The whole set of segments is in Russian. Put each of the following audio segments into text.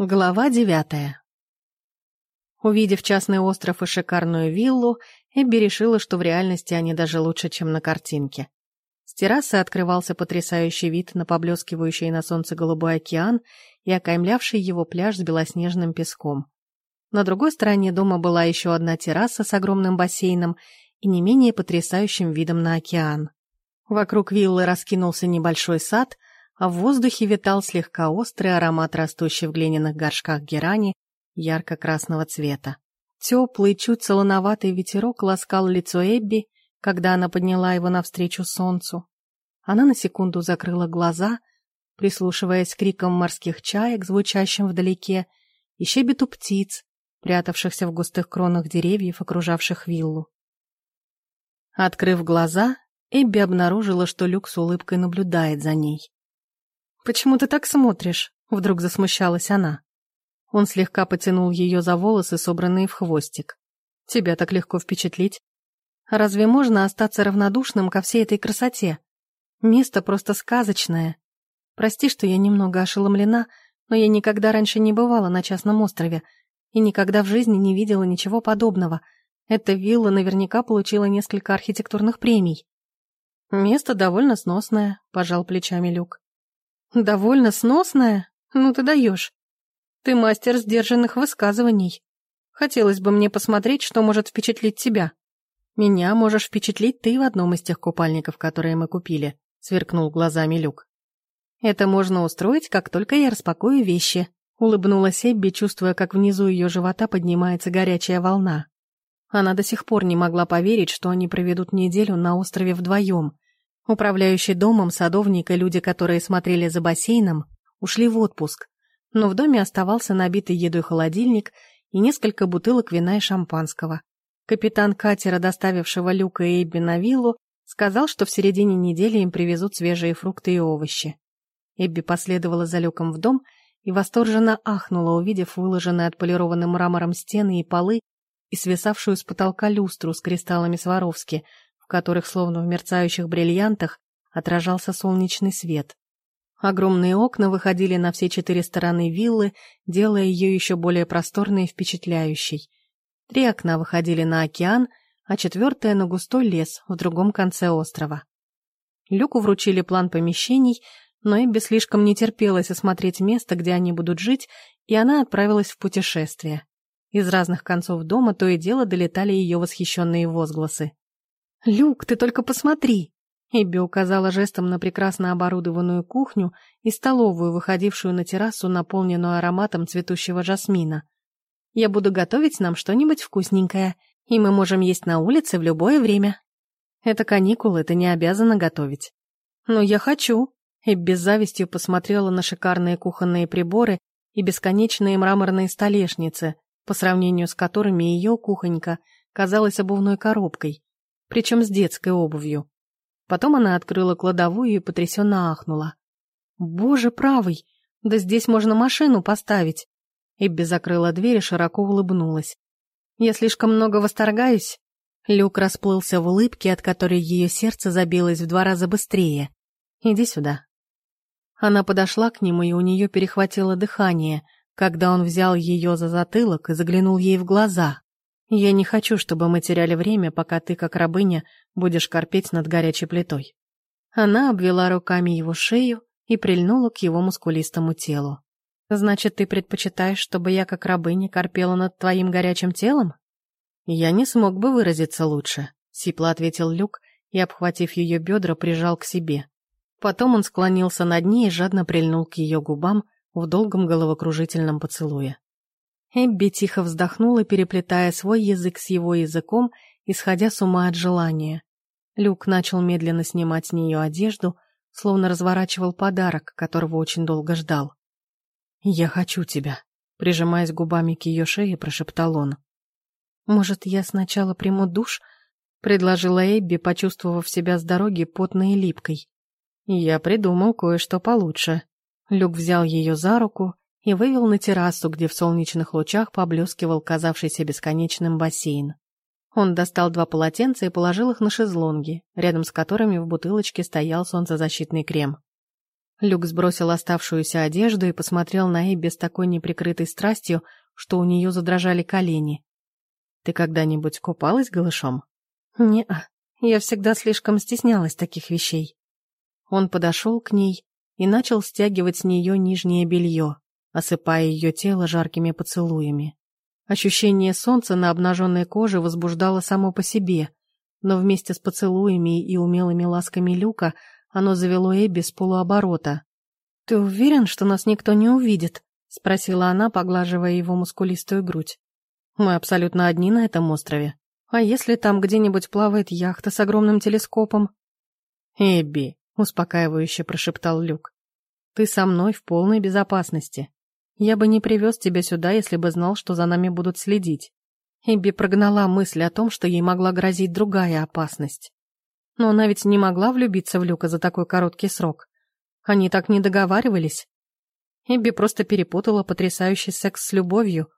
Глава девятая. Увидев частный остров и шикарную виллу, Эбби решила, что в реальности они даже лучше, чем на картинке. С террасы открывался потрясающий вид на поблескивающий на солнце голубой океан и окаймлявший его пляж с белоснежным песком. На другой стороне дома была еще одна терраса с огромным бассейном и не менее потрясающим видом на океан. Вокруг виллы раскинулся небольшой сад — а в воздухе витал слегка острый аромат, растущий в глиняных горшках герани ярко-красного цвета. Теплый, чуть солоноватый ветерок ласкал лицо Эбби, когда она подняла его навстречу солнцу. Она на секунду закрыла глаза, прислушиваясь к крикам морских чаек, звучащим вдалеке, и щебету птиц, прятавшихся в густых кронах деревьев, окружавших виллу. Открыв глаза, Эбби обнаружила, что Люк с улыбкой наблюдает за ней. «Почему ты так смотришь?» — вдруг засмущалась она. Он слегка потянул ее за волосы, собранные в хвостик. «Тебя так легко впечатлить. Разве можно остаться равнодушным ко всей этой красоте? Место просто сказочное. Прости, что я немного ошеломлена, но я никогда раньше не бывала на частном острове и никогда в жизни не видела ничего подобного. Эта вилла наверняка получила несколько архитектурных премий». «Место довольно сносное», — пожал плечами Люк. «Довольно сносная? Ну ты даешь. Ты мастер сдержанных высказываний. Хотелось бы мне посмотреть, что может впечатлить тебя. Меня можешь впечатлить ты в одном из тех купальников, которые мы купили», — сверкнул глазами Люк. «Это можно устроить, как только я распакую вещи», — улыбнулась Эбби, чувствуя, как внизу ее живота поднимается горячая волна. Она до сих пор не могла поверить, что они проведут неделю на острове вдвоем, Управляющий домом, садовник и люди, которые смотрели за бассейном, ушли в отпуск, но в доме оставался набитый едой холодильник и несколько бутылок вина и шампанского. Капитан катера, доставившего Люка и Эбби на виллу, сказал, что в середине недели им привезут свежие фрукты и овощи. Эбби последовала за Люком в дом и восторженно ахнула, увидев выложенные отполированным мрамором стены и полы и свисавшую с потолка люстру с кристаллами Сваровски, которых, словно в мерцающих бриллиантах, отражался солнечный свет. Огромные окна выходили на все четыре стороны виллы, делая ее еще более просторной и впечатляющей. Три окна выходили на океан, а четвертое — на густой лес в другом конце острова. Люку вручили план помещений, но Эбби слишком не терпелось осмотреть место, где они будут жить, и она отправилась в путешествие. Из разных концов дома то и дело долетали ее восхищенные возгласы. «Люк, ты только посмотри!» Эбби указала жестом на прекрасно оборудованную кухню и столовую, выходившую на террасу, наполненную ароматом цветущего жасмина. «Я буду готовить нам что-нибудь вкусненькое, и мы можем есть на улице в любое время. Это каникулы, ты не обязана готовить». «Но я хочу!» Эбби с завистью посмотрела на шикарные кухонные приборы и бесконечные мраморные столешницы, по сравнению с которыми ее кухонька казалась обувной коробкой причем с детской обувью. Потом она открыла кладовую и потрясенно ахнула. «Боже правый! Да здесь можно машину поставить!» Эбби закрыла дверь и широко улыбнулась. «Я слишком много восторгаюсь?» Люк расплылся в улыбке, от которой ее сердце забилось в два раза быстрее. «Иди сюда». Она подошла к нему, и у нее перехватило дыхание, когда он взял ее за затылок и заглянул ей в глаза. Я не хочу, чтобы мы теряли время, пока ты, как рабыня, будешь корпеть над горячей плитой. Она обвела руками его шею и прильнула к его мускулистому телу. Значит, ты предпочитаешь, чтобы я, как рабыня, корпела над твоим горячим телом? Я не смог бы выразиться лучше, сипло ответил Люк и, обхватив ее бедра, прижал к себе. Потом он склонился над ней и жадно прильнул к ее губам в долгом головокружительном поцелуе. Эбби тихо вздохнула, переплетая свой язык с его языком, исходя с ума от желания. Люк начал медленно снимать с нее одежду, словно разворачивал подарок, которого очень долго ждал. «Я хочу тебя», — прижимаясь губами к ее шее, прошептал он. «Может, я сначала приму душ?» — предложила Эбби, почувствовав себя с дороги потной и липкой. «Я придумал кое-что получше». Люк взял ее за руку и вывел на террасу, где в солнечных лучах поблескивал казавшийся бесконечным бассейн. Он достал два полотенца и положил их на шезлонги, рядом с которыми в бутылочке стоял солнцезащитный крем. Люк сбросил оставшуюся одежду и посмотрел на Эбби с такой неприкрытой страстью, что у нее задрожали колени. «Ты когда-нибудь купалась голышом?» «Не-а, я всегда слишком стеснялась таких вещей». Он подошел к ней и начал стягивать с нее нижнее белье, осыпая ее тело жаркими поцелуями. Ощущение солнца на обнаженной коже возбуждало само по себе, но вместе с поцелуями и умелыми ласками Люка оно завело Эбби с полуоборота. «Ты уверен, что нас никто не увидит?» — спросила она, поглаживая его мускулистую грудь. «Мы абсолютно одни на этом острове. А если там где-нибудь плавает яхта с огромным телескопом?» «Эбби», — успокаивающе прошептал Люк, — «ты со мной в полной безопасности. Я бы не привез тебя сюда, если бы знал, что за нами будут следить. Эбби прогнала мысль о том, что ей могла грозить другая опасность. Но она ведь не могла влюбиться в Люка за такой короткий срок. Они так не договаривались. Эбби просто перепутала потрясающий секс с любовью.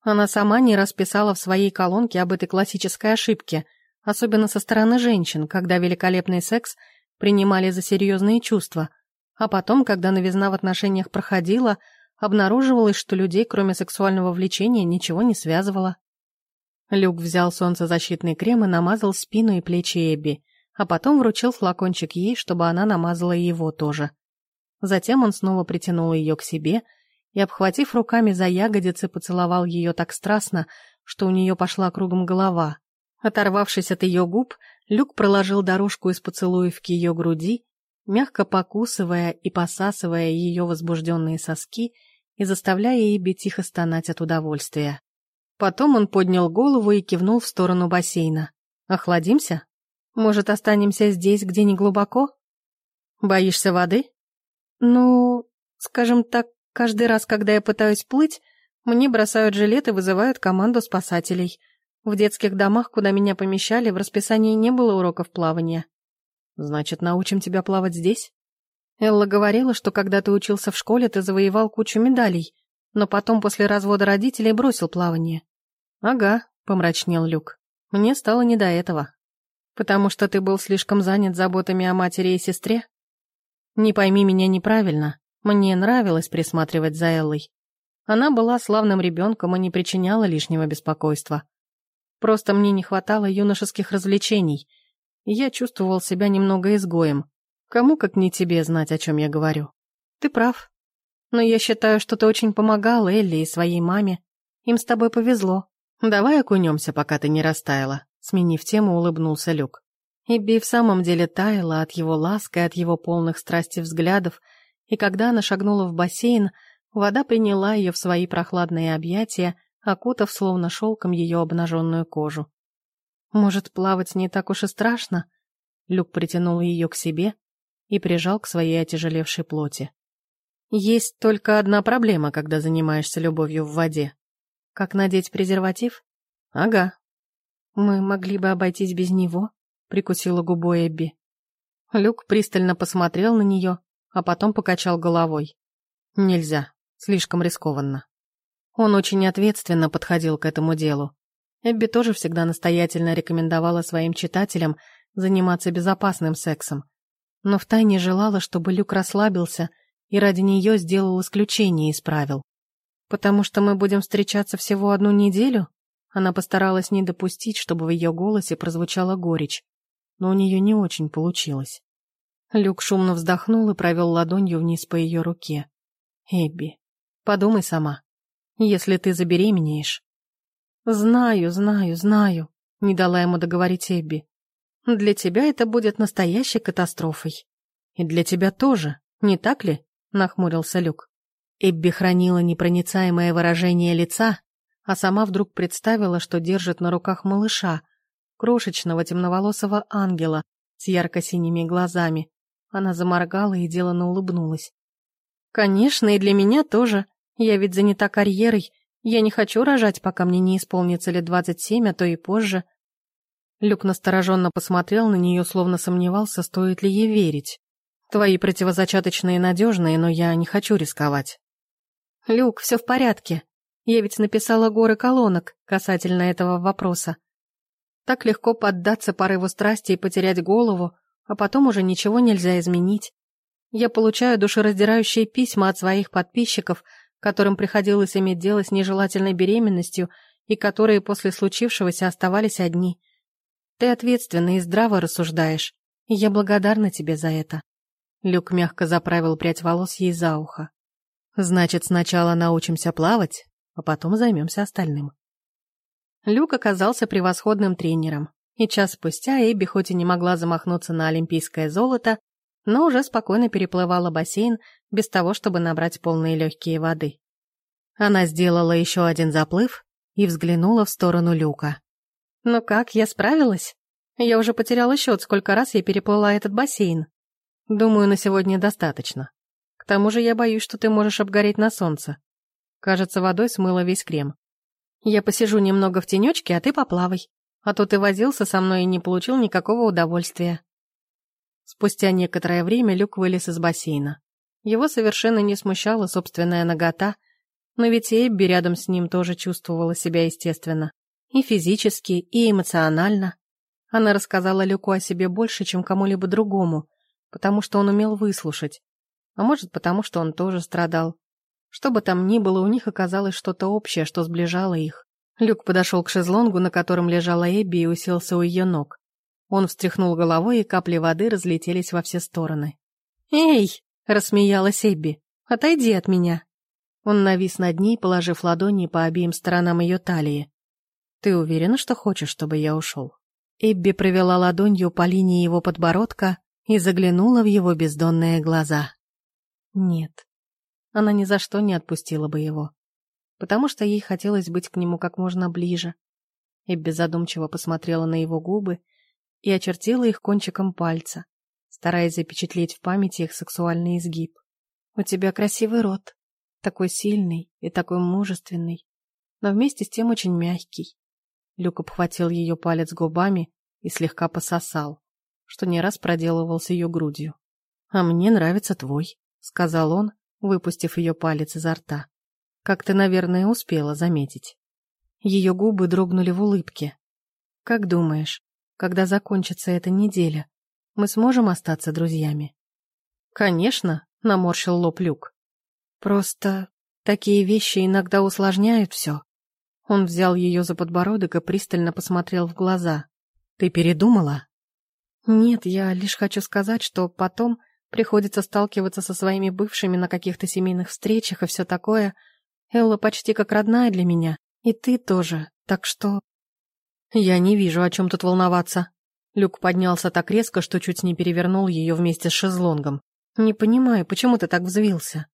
Она сама не расписала в своей колонке об этой классической ошибке, особенно со стороны женщин, когда великолепный секс принимали за серьезные чувства, а потом, когда новизна в отношениях проходила – обнаруживалось, что людей, кроме сексуального влечения, ничего не связывало. Люк взял солнцезащитный крем и намазал спину и плечи Эбби, а потом вручил флакончик ей, чтобы она намазала его тоже. Затем он снова притянул ее к себе и, обхватив руками за ягодицы, поцеловал ее так страстно, что у нее пошла кругом голова. Оторвавшись от ее губ, Люк проложил дорожку из поцелуев к ее груди, мягко покусывая и посасывая ее возбужденные соски и заставляя Эбби тихо стонать от удовольствия. Потом он поднял голову и кивнул в сторону бассейна. «Охладимся? Может, останемся здесь, где не глубоко? Боишься воды?» «Ну, скажем так, каждый раз, когда я пытаюсь плыть, мне бросают жилет и вызывают команду спасателей. В детских домах, куда меня помещали, в расписании не было уроков плавания». «Значит, научим тебя плавать здесь?» Элла говорила, что когда ты учился в школе, ты завоевал кучу медалей, но потом после развода родителей бросил плавание. Ага, помрачнел Люк. Мне стало не до этого. Потому что ты был слишком занят заботами о матери и сестре? Не пойми меня неправильно. Мне нравилось присматривать за Эллой. Она была славным ребенком и не причиняла лишнего беспокойства. Просто мне не хватало юношеских развлечений, я чувствовал себя немного изгоем. Кому, как не тебе, знать, о чем я говорю? Ты прав. Но я считаю, что ты очень помогал Элли и своей маме. Им с тобой повезло. Давай окунемся, пока ты не растаяла. Сменив тему, улыбнулся Люк. Эбби в самом деле таяла от его ласки, от его полных страсти взглядов, и когда она шагнула в бассейн, вода приняла ее в свои прохладные объятия, окутав словно шелком ее обнаженную кожу. Может, плавать не так уж и страшно? Люк притянул ее к себе, и прижал к своей отяжелевшей плоти. Есть только одна проблема, когда занимаешься любовью в воде. Как надеть презерватив? Ага. Мы могли бы обойтись без него, прикусила губу Эбби. Люк пристально посмотрел на нее, а потом покачал головой. Нельзя, слишком рискованно. Он очень ответственно подходил к этому делу. Эбби тоже всегда настоятельно рекомендовала своим читателям заниматься безопасным сексом, но втайне желала, чтобы Люк расслабился и ради нее сделал исключение из правил. «Потому что мы будем встречаться всего одну неделю?» Она постаралась не допустить, чтобы в ее голосе прозвучала горечь, но у нее не очень получилось. Люк шумно вздохнул и провел ладонью вниз по ее руке. «Эбби, подумай сама. Если ты забеременеешь...» «Знаю, знаю, знаю», — не дала ему договорить Эбби. Для тебя это будет настоящей катастрофой. И для тебя тоже, не так ли? Нахмурился Люк. Эбби хранила непроницаемое выражение лица, а сама вдруг представила, что держит на руках малыша, крошечного темноволосого ангела с ярко-синими глазами. Она заморгала и деланно улыбнулась. «Конечно, и для меня тоже. Я ведь занята карьерой. Я не хочу рожать, пока мне не исполнится лет двадцать семь, а то и позже. Люк настороженно посмотрел на нее, словно сомневался, стоит ли ей верить. «Твои противозачаточные надежные, но я не хочу рисковать». «Люк, все в порядке. Я ведь написала горы колонок касательно этого вопроса. Так легко поддаться порыву страсти и потерять голову, а потом уже ничего нельзя изменить. Я получаю душераздирающие письма от своих подписчиков, которым приходилось иметь дело с нежелательной беременностью и которые после случившегося оставались одни. Ты ответственно и здраво рассуждаешь, и я благодарна тебе за это. Люк мягко заправил прядь волос ей за ухо. Значит, сначала научимся плавать, а потом займемся остальным. Люк оказался превосходным тренером, и час спустя Эбби хоть и не могла замахнуться на олимпийское золото, но уже спокойно переплывала бассейн без того, чтобы набрать полные легкие воды. Она сделала еще один заплыв и взглянула в сторону люка. «Ну как, я справилась? Я уже потеряла счет, сколько раз я переплыла этот бассейн. Думаю, на сегодня достаточно. К тому же я боюсь, что ты можешь обгореть на солнце. Кажется, водой смыло весь крем. Я посижу немного в тенечке, а ты поплавай. А то ты возился со мной и не получил никакого удовольствия». Спустя некоторое время Люк вылез из бассейна. Его совершенно не смущала собственная нагота, но ведь Эбби рядом с ним тоже чувствовала себя естественно. И физически, и эмоционально. Она рассказала Люку о себе больше, чем кому-либо другому, потому что он умел выслушать. А может, потому что он тоже страдал. Что бы там ни было, у них оказалось что-то общее, что сближало их. Люк подошел к шезлонгу, на котором лежала Эбби, и уселся у ее ног. Он встряхнул головой, и капли воды разлетелись во все стороны. «Эй!» — рассмеялась Эбби. «Отойди от меня!» Он навис над ней, положив ладони по обеим сторонам ее талии. «Ты уверена, что хочешь, чтобы я ушел?» Эбби провела ладонью по линии его подбородка и заглянула в его бездонные глаза. Нет, она ни за что не отпустила бы его, потому что ей хотелось быть к нему как можно ближе. Эбби задумчиво посмотрела на его губы и очертила их кончиком пальца, стараясь запечатлеть в памяти их сексуальный изгиб. «У тебя красивый рот, такой сильный и такой мужественный, но вместе с тем очень мягкий». Люк обхватил ее палец губами и слегка пососал, что не раз проделывал с ее грудью. «А мне нравится твой», — сказал он, выпустив ее палец изо рта. «Как ты, наверное, успела заметить». Ее губы дрогнули в улыбке. «Как думаешь, когда закончится эта неделя, мы сможем остаться друзьями?» «Конечно», — наморщил лоб Люк. «Просто такие вещи иногда усложняют все». Он взял ее за подбородок и пристально посмотрел в глаза. «Ты передумала?» «Нет, я лишь хочу сказать, что потом приходится сталкиваться со своими бывшими на каких-то семейных встречах и все такое. Элла почти как родная для меня, и ты тоже, так что...» «Я не вижу, о чем тут волноваться». Люк поднялся так резко, что чуть не перевернул ее вместе с шезлонгом. «Не понимаю, почему ты так взвился?»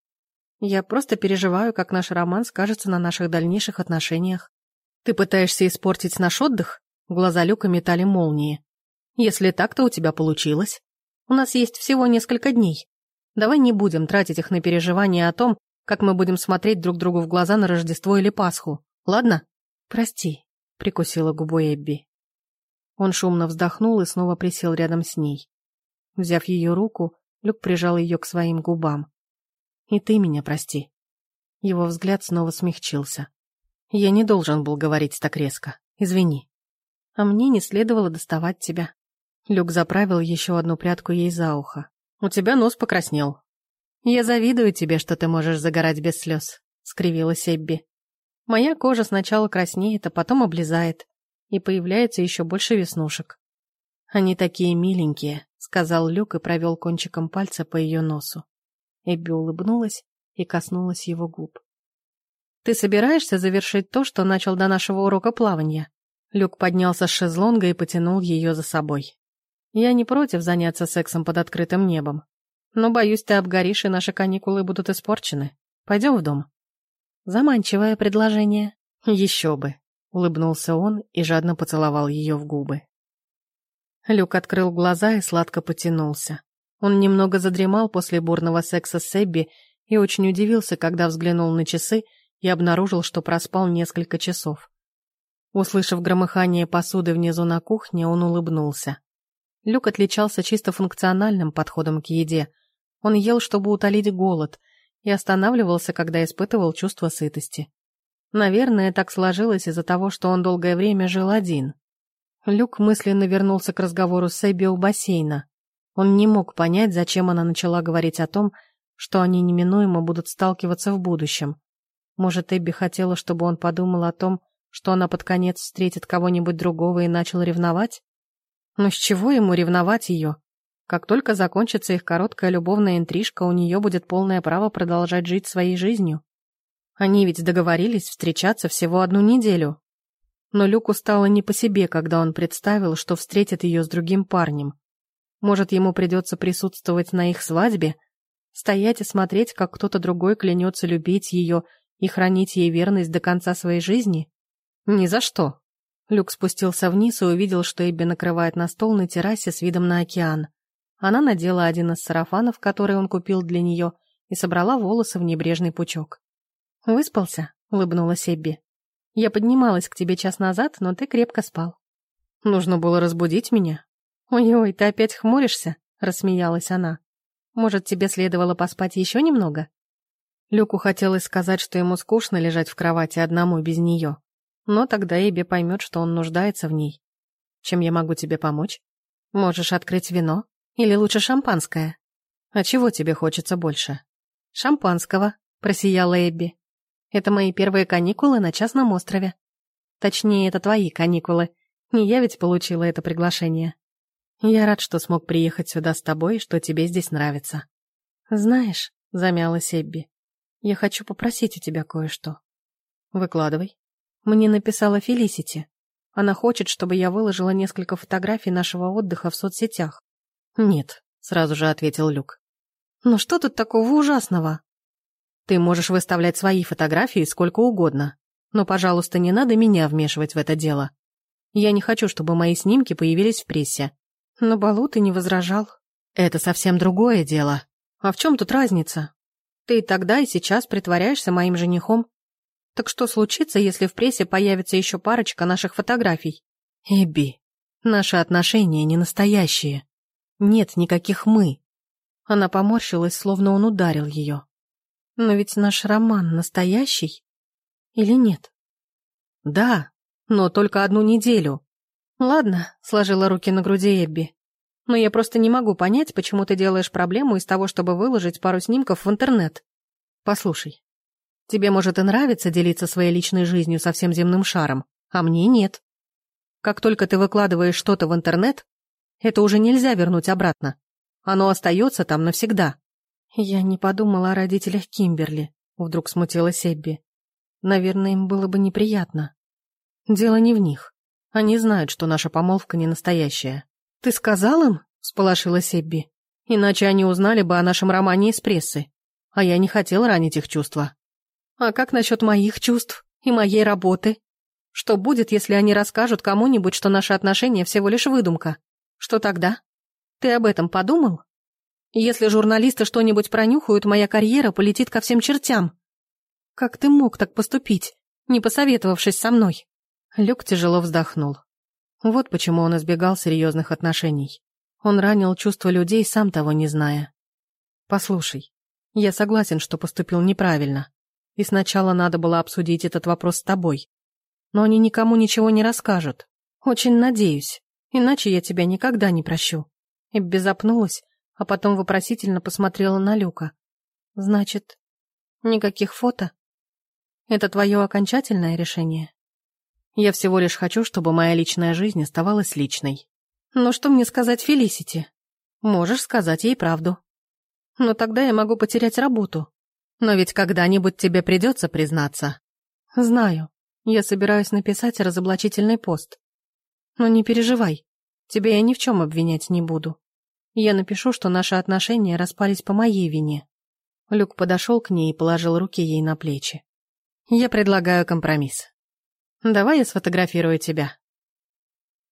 «Я просто переживаю, как наш роман скажется на наших дальнейших отношениях. Ты пытаешься испортить наш отдых?» Глаза Люка метали молнии. «Если так, то у тебя получилось. У нас есть всего несколько дней. Давай не будем тратить их на переживания о том, как мы будем смотреть друг другу в глаза на Рождество или Пасху. Ладно? Прости, — прикусила губой Эбби. Он шумно вздохнул и снова присел рядом с ней. Взяв ее руку, Люк прижал ее к своим губам. «И ты меня прости». Его взгляд снова смягчился. «Я не должен был говорить так резко. Извини. А мне не следовало доставать тебя». Люк заправил еще одну прядку ей за ухо. «У тебя нос покраснел». «Я завидую тебе, что ты можешь загорать без слез», — скривилась Эбби. Моя кожа сначала краснеет, а потом облезает, и появляется еще больше веснушек. «Они такие миленькие», — сказал Люк и провел кончиком пальца по ее носу. Эбби улыбнулась и коснулась его губ. «Ты собираешься завершить то, что начал до нашего урока плавания?» Люк поднялся с шезлонга и потянул ее за собой. «Я не против заняться сексом под открытым небом, но, боюсь, ты обгоришь, и наши каникулы будут испорчены. Пойдем в дом». Заманчивое предложение. Еще бы. Улыбнулся он и жадно поцеловал ее в губы. Люк открыл глаза и сладко потянулся. Он немного задремал после бурного секса с Эбби и очень удивился, когда взглянул на часы и обнаружил, что проспал несколько часов. Услышав громыхание посуды внизу на кухне, он улыбнулся. Люк отличался чисто функциональным подходом к еде. Он ел, чтобы утолить голод — и останавливался, когда испытывал чувство сытости. Наверное, так сложилось из-за того, что он долгое время жил один. Люк мысленно вернулся к разговору с Эбби у бассейна. Он не мог понять, зачем она начала говорить о том, что они неминуемо будут сталкиваться в будущем. Может, Эбби хотела, чтобы он подумал о том, что она под конец встретит кого-нибудь другого и начал ревновать? Но с чего ему ревновать ее? Как только закончится их короткая любовная интрижка, у нее будет полное право продолжать жить своей жизнью. Они ведь договорились встречаться всего одну неделю. Но Люку стало не по себе, когда он представил, что встретит ее с другим парнем. Может, ему придется присутствовать на их свадьбе, стоять и смотреть, как кто-то другой клянется любить ее и хранить ей верность до конца своей жизни? «Ни за что». Люк спустился вниз и увидел, что Эбби накрывает на стол на террасе с видом на океан. Она надела один из сарафанов, который он купил для нее, и собрала волосы в небрежный пучок. «Выспался?» — улыбнулась Эбби. «Я поднималась к тебе час назад, но ты крепко спал». «Нужно было разбудить меня». «Ой-ой, ты опять хмуришься?» — рассмеялась она. «Может, тебе следовало поспать еще немного?» Люку хотелось сказать, что ему скучно лежать в кровати одному без нее. Но тогда Эбби поймет, что он нуждается в ней. Чем я могу тебе помочь? Можешь открыть вино? Или лучше шампанское? А чего тебе хочется больше? Шампанского, просияла Эбби. Это мои первые каникулы на частном острове. Точнее, это твои каникулы. Не я ведь получила это приглашение. Я рад, что смог приехать сюда с тобой, что тебе здесь нравится. Знаешь, замялась Эбби, я хочу попросить у тебя кое-что. Выкладывай. Мне написала Фелисити. Она хочет, чтобы я выложила несколько фотографий нашего отдыха в соцсетях. Нет, сразу же ответил Люк. Но что тут такого ужасного? Ты можешь выставлять свои фотографии сколько угодно, но, пожалуйста, не надо меня вмешивать в это дело. Я не хочу, чтобы мои снимки появились в прессе. На балу ты не возражал. Это совсем другое дело. А в чем тут разница? Ты и тогда, и сейчас притворяешься моим женихом. Так что случится, если в прессе появится еще парочка наших фотографий? Эбби, наши отношения не настоящие. Нет никаких «мы». Она поморщилась, словно он ударил ее. Но ведь наш роман настоящий? Или нет? Да, но только одну неделю. Ладно, сложила руки на груди Эбби. Но я просто не могу понять, почему ты делаешь проблему из того, чтобы выложить пару снимков в интернет. Послушай, Тебе, может, и нравится делиться своей личной жизнью со всем земным шаром, а мне нет. Как только ты выкладываешь что-то в интернет, это уже нельзя вернуть обратно. Оно остается там навсегда. Я не подумала о родителях Кимберли, вдруг смутилась Эбби. Наверное, им было бы неприятно. Дело не в них. Они знают, что наша помолвка не настоящая. Ты сказал им? Сполошилась Эбби. Иначе они узнали бы о нашем романе из прессы. А я не хотел ранить их чувства. А как насчет моих чувств и моей работы? Что будет, если они расскажут кому-нибудь, что наши отношения всего лишь выдумка? Что тогда? Ты об этом подумал? Если журналисты что-нибудь пронюхают, моя карьера полетит ко всем чертям. Как ты мог так поступить, не посоветовавшись со мной? Люк тяжело вздохнул. Вот почему он избегал серьезных отношений. Он ранил чувства людей, сам того не зная. Послушай, я согласен, что поступил неправильно и сначала надо было обсудить этот вопрос с тобой. Но они никому ничего не расскажут. Очень надеюсь, иначе я тебя никогда не прощу». Эбби запнулась, а потом вопросительно посмотрела на Люка. «Значит, никаких фото? Это твое окончательное решение?» «Я всего лишь хочу, чтобы моя личная жизнь оставалась личной». «Но что мне сказать Фелисити?» «Можешь сказать ей правду». «Но тогда я могу потерять работу», но ведь когда-нибудь тебе придется признаться. Знаю. Я собираюсь написать разоблачительный пост. Но не переживай. Тебя я ни в чем обвинять не буду. Я напишу, что наши отношения распались по моей вине. Люк подошел к ней и положил руки ей на плечи. Я предлагаю компромисс. Давай я сфотографирую тебя.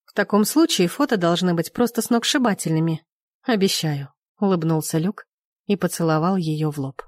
В таком случае фото должны быть просто сногсшибательными. Обещаю, улыбнулся Люк и поцеловал ее в лоб.